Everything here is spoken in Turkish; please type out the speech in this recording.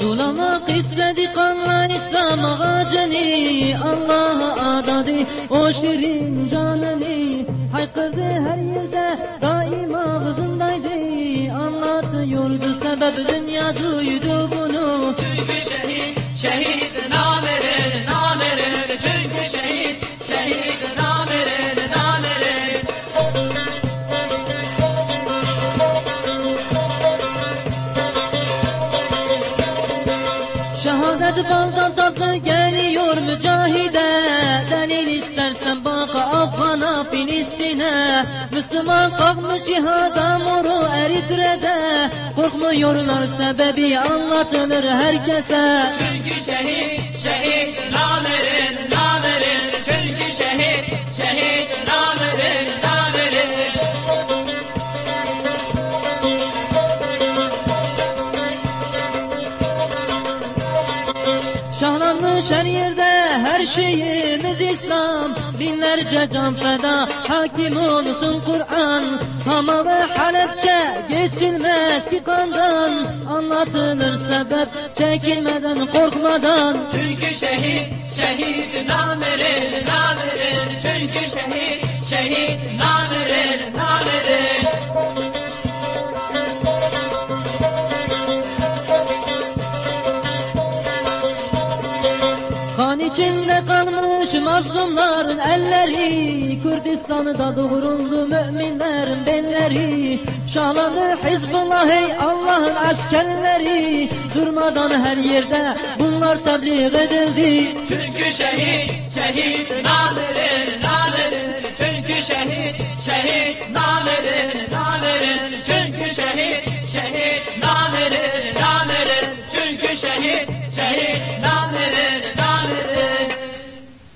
Sulama kısmedi kanla İslam ağacını Allah'a adadı o şirin canını. Haykırdı her yerde daim ağzındaydı Anlatıyordu sebep dünya duydu bunu. Çünkü şehit şehit namere namere. Çünkü şehit şehit namere. Şehadet baldan tatlı geliyor mücahide. Delil istersen bak Afgan'a Filistin'e. Müslüman kalkmış cihada moru Eritre'de. Korkmuyorlar sebebi anlatılır herkese. Çünkü şehit, şehit namerin. Şahlanmış her yerde her şeyimiz İslam. Binlerce can feda hakim olsun Kur'an. Hama ve Halepçe geçilmez ki kandan. Anlatılır sebep çekilmeden korkmadan. Çünkü şehit, şehit namerin, namerin. Çünkü şehit, şehit namerin, içinde kalmış mazlumların elleri Kürdistan'da doğruldu müminlerin belleri Şahlandı Hizbullah ey Allah'ın askerleri Durmadan her yerde bunlar tebliğ edildi Çünkü şehit, şehit namerin, namerin. Çünkü şehit, şehit namerin, namerin. Çünkü şehit, şehit namerin, namerin. Çünkü şehit, şehit namerin.